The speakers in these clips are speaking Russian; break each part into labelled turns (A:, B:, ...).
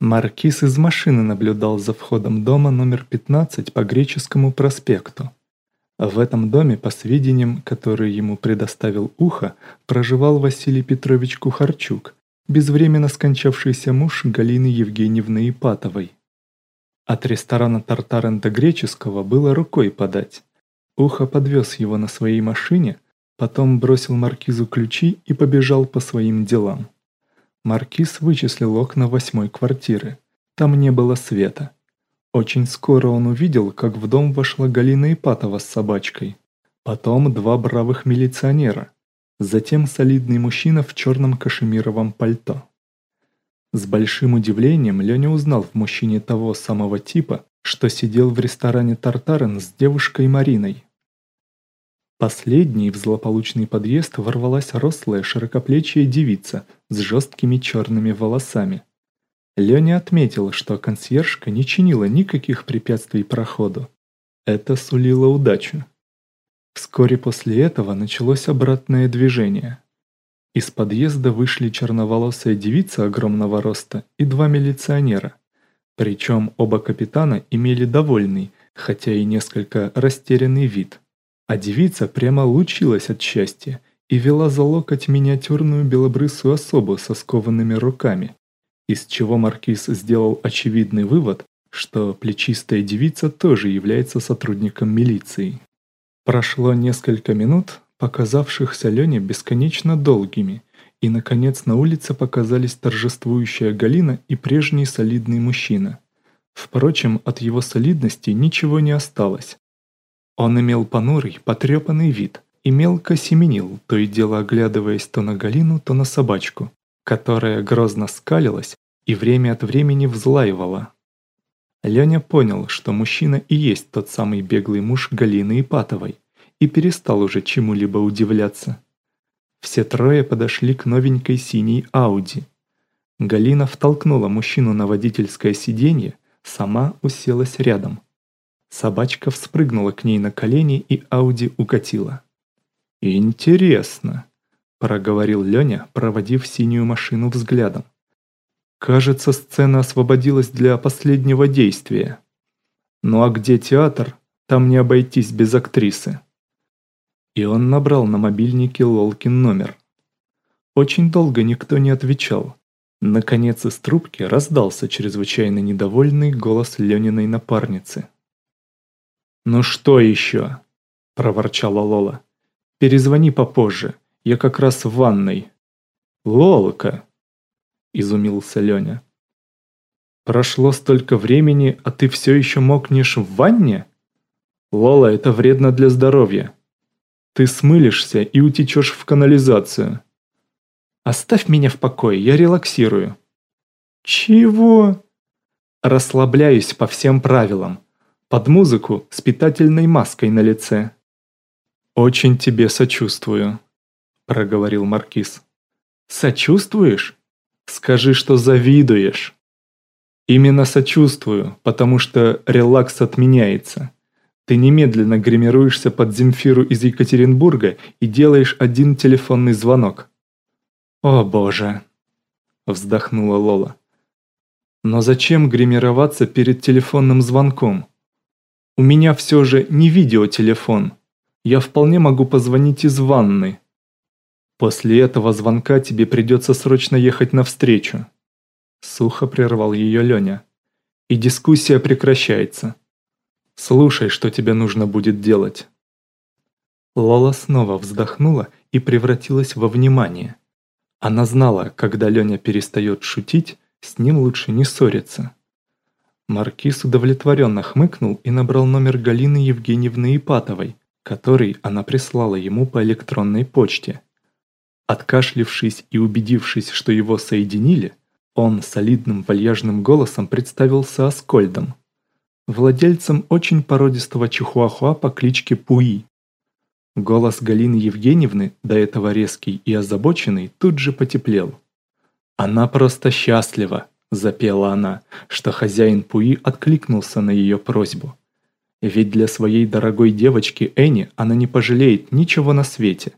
A: Маркиз из машины наблюдал за входом дома номер 15 по Греческому проспекту. В этом доме, по сведениям, которые ему предоставил Ухо, проживал Василий Петрович Кухарчук, безвременно скончавшийся муж Галины Евгеньевны Ипатовой. От ресторана Тартарента Греческого было рукой подать. Ухо подвез его на своей машине, потом бросил маркизу ключи и побежал по своим делам. Маркиз вычислил окна восьмой квартиры. Там не было света. Очень скоро он увидел, как в дом вошла Галина Ипатова с собачкой. Потом два бравых милиционера. Затем солидный мужчина в черном кашемировом пальто. С большим удивлением Леня узнал в мужчине того самого типа, что сидел в ресторане «Тартарен» с девушкой Мариной. Последней в злополучный подъезд ворвалась рослая широкоплечья девица с жесткими черными волосами. Леня отметил, что консьержка не чинила никаких препятствий проходу. Это сулило удачу. Вскоре после этого началось обратное движение. Из подъезда вышли черноволосая девица огромного роста и два милиционера. Причем оба капитана имели довольный, хотя и несколько растерянный вид – а девица прямо лучилась от счастья и вела за локоть миниатюрную белобрысую особу со скованными руками, из чего маркиз сделал очевидный вывод, что плечистая девица тоже является сотрудником милиции. Прошло несколько минут, показавшихся Лене бесконечно долгими, и, наконец, на улице показались торжествующая Галина и прежний солидный мужчина. Впрочем, от его солидности ничего не осталось, он имел понурый, потрепанный вид и мелко семенил, то и дело оглядываясь то на Галину, то на собачку, которая грозно скалилась и время от времени взлаивала. Леня понял, что мужчина и есть тот самый беглый муж Галины Ипатовой, и перестал уже чему-либо удивляться. Все трое подошли к новенькой синей Ауди. Галина втолкнула мужчину на водительское сиденье, сама уселась рядом – Собачка вспрыгнула к ней на колени, и Ауди укатила. «Интересно», – проговорил Леня, проводив синюю машину взглядом. «Кажется, сцена освободилась для последнего действия. Ну а где театр? Там не обойтись без актрисы». И он набрал на мобильнике Лолкин номер. Очень долго никто не отвечал. Наконец из трубки раздался чрезвычайно недовольный голос Лениной напарницы. «Ну что еще?» – проворчала Лола. «Перезвони попозже, я как раз в ванной». «Лолка!» – изумился Леня. «Прошло столько времени, а ты все еще мокнешь в ванне? Лола, это вредно для здоровья. Ты смылишься и утечешь в канализацию. Оставь меня в покое, я релаксирую». «Чего?» «Расслабляюсь по всем правилам под музыку с питательной маской на лице. «Очень тебе сочувствую», – проговорил Маркиз. «Сочувствуешь? Скажи, что завидуешь». «Именно сочувствую, потому что релакс отменяется. Ты немедленно гримируешься под Земфиру из Екатеринбурга и делаешь один телефонный звонок». «О боже!» – вздохнула Лола. «Но зачем гримироваться перед телефонным звонком?» У меня все же не видеотелефон. Я вполне могу позвонить из ванны. После этого звонка тебе придется срочно ехать навстречу. Сухо прервал ее Леня. И дискуссия прекращается. Слушай, что тебе нужно будет делать. Лола снова вздохнула и превратилась во внимание. Она знала, когда Леня перестает шутить, с ним лучше не ссориться. Маркиз удовлетворенно хмыкнул и набрал номер Галины Евгеньевны Ипатовой, который она прислала ему по электронной почте. Откашлившись и убедившись, что его соединили, он солидным вальяжным голосом представился Аскольдом, владельцем очень породистого чихуахуа по кличке Пуи. Голос Галины Евгеньевны, до этого резкий и озабоченный, тут же потеплел. «Она просто счастлива!» – запела она, что хозяин Пуи откликнулся на ее просьбу. Ведь для своей дорогой девочки Энни она не пожалеет ничего на свете.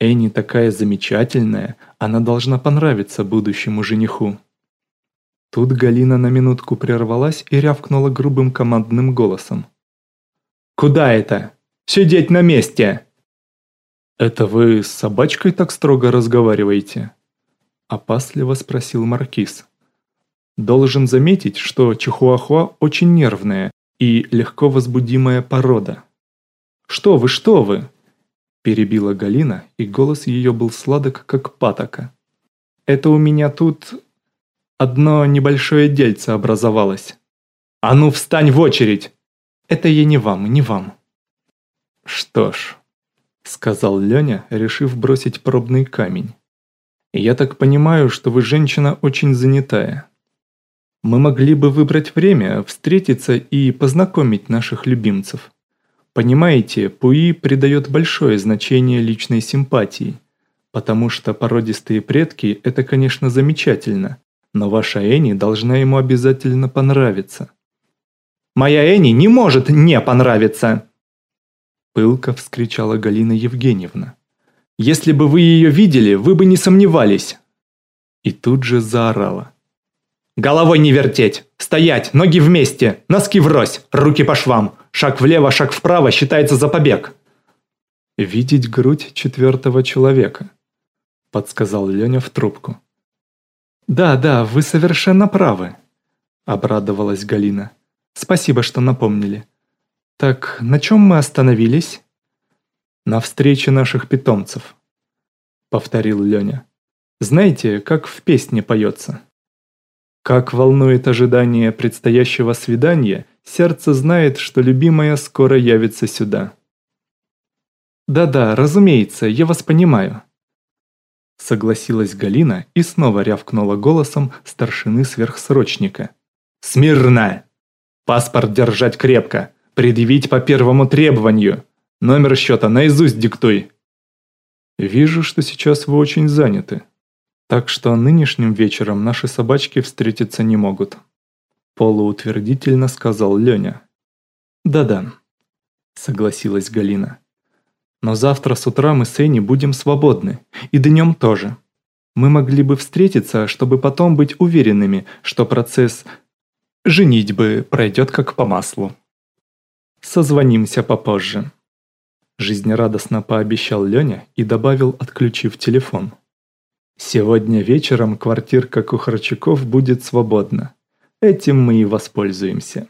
A: Энни такая замечательная, она должна понравиться будущему жениху. Тут Галина на минутку прервалась и рявкнула грубым командным голосом. «Куда это? Сидеть на месте!» «Это вы с собачкой так строго разговариваете?» Опасливо спросил Маркиз. «Должен заметить, что чихуахуа очень нервная и легко возбудимая порода». «Что вы, что вы!» Перебила Галина, и голос ее был сладок, как патока. «Это у меня тут одно небольшое дельце образовалось. А ну встань в очередь! Это я не вам, не вам». «Что ж», — сказал Леня, решив бросить пробный камень. «Я так понимаю, что вы женщина очень занятая. Мы могли бы выбрать время, встретиться и познакомить наших любимцев». Понимаете, Пуи придает большое значение личной симпатии, потому что породистые предки – это, конечно, замечательно, но ваша Эни должна ему обязательно понравиться. «Моя Эни не может не понравиться!» Пылко вскричала Галина Евгеньевна. «Если бы вы ее видели, вы бы не сомневались!» И тут же заорала. «Головой не вертеть! Стоять! Ноги вместе! Носки врозь! Руки по швам! Шаг влево, шаг вправо считается за побег!» «Видеть грудь четвертого человека», — подсказал Леня в трубку. «Да, да, вы совершенно правы», — обрадовалась Галина. «Спасибо, что напомнили. Так, на чем мы остановились?» «На встрече наших питомцев», — повторил Леня. «Знаете, как в песне поется?» Как волнует ожидание предстоящего свидания, сердце знает, что любимая скоро явится сюда. «Да-да, разумеется, я вас понимаю», — согласилась Галина и снова рявкнула голосом старшины сверхсрочника. «Смирно! Паспорт держать крепко, предъявить по первому требованию. Номер счета наизусть диктуй». «Вижу, что сейчас вы очень заняты», так что нынешним вечером наши собачки встретиться не могут. Полуутвердительно сказал Леня. Да-да, согласилась Галина. Но завтра с утра мы с Энни будем свободны, и днем тоже. Мы могли бы встретиться, чтобы потом быть уверенными, что процесс женитьбы пройдет как по маслу. Созвонимся попозже. Жизнерадостно пообещал Леня и добавил, отключив телефон. Сегодня вечером квартирка Кухарчуков будет свободна. Этим мы и воспользуемся.